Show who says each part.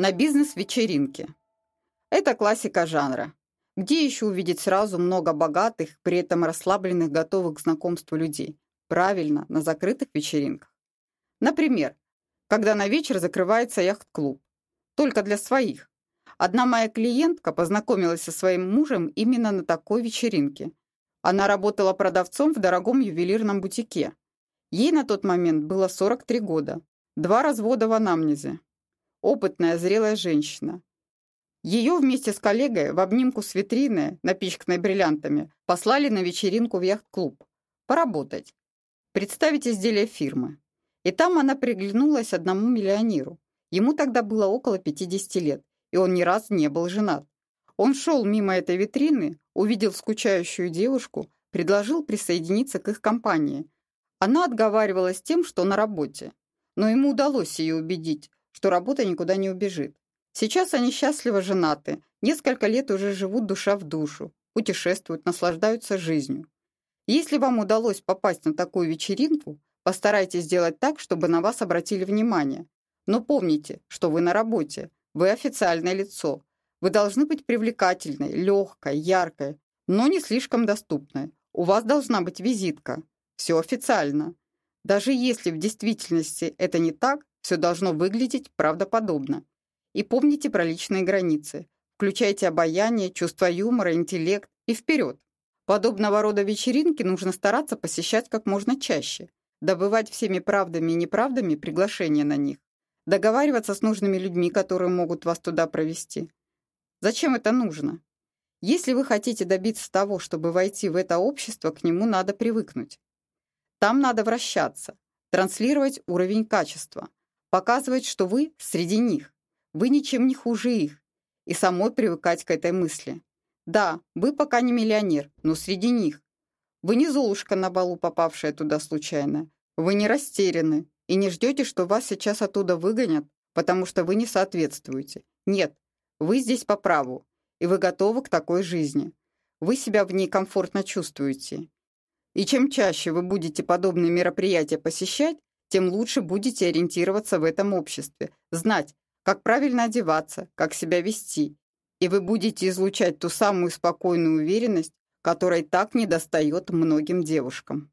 Speaker 1: На бизнес-вечеринке. Это классика жанра. Где еще увидеть сразу много богатых, при этом расслабленных, готовых к знакомству людей? Правильно, на закрытых вечеринках. Например, когда на вечер закрывается яхт-клуб. Только для своих. Одна моя клиентка познакомилась со своим мужем именно на такой вечеринке. Она работала продавцом в дорогом ювелирном бутике. Ей на тот момент было 43 года. Два развода в анамнезе. Опытная, зрелая женщина. Ее вместе с коллегой в обнимку с витриной, напичканной бриллиантами, послали на вечеринку в яхт-клуб. Поработать. Представить изделие фирмы. И там она приглянулась одному миллионеру. Ему тогда было около 50 лет, и он ни разу не был женат. Он шел мимо этой витрины, увидел скучающую девушку, предложил присоединиться к их компании. Она отговаривалась тем, что на работе. Но ему удалось ее убедить, что работа никуда не убежит. Сейчас они счастливо женаты, несколько лет уже живут душа в душу, путешествуют, наслаждаются жизнью. Если вам удалось попасть на такую вечеринку, постарайтесь сделать так, чтобы на вас обратили внимание. Но помните, что вы на работе, вы официальное лицо. Вы должны быть привлекательной, легкой, яркой, но не слишком доступной. У вас должна быть визитка. Все официально. Даже если в действительности это не так, все должно выглядеть правдоподобно. И помните про личные границы. Включайте обаяние, чувство юмора, интеллект и вперед. Подобного рода вечеринки нужно стараться посещать как можно чаще, добывать всеми правдами и неправдами приглашения на них, договариваться с нужными людьми, которые могут вас туда провести. Зачем это нужно? Если вы хотите добиться того, чтобы войти в это общество, к нему надо привыкнуть. Там надо вращаться, транслировать уровень качества, показывать, что вы среди них, вы ничем не хуже их, и самой привыкать к этой мысли. Да, вы пока не миллионер, но среди них. Вы не Золушка на балу, попавшая туда случайно. Вы не растеряны и не ждете, что вас сейчас оттуда выгонят, потому что вы не соответствуете. Нет, вы здесь по праву, и вы готовы к такой жизни. Вы себя в ней комфортно чувствуете. И чем чаще вы будете подобные мероприятия посещать, тем лучше будете ориентироваться в этом обществе, знать, как правильно одеваться, как себя вести, и вы будете излучать ту самую спокойную уверенность, которой так недостает многим девушкам.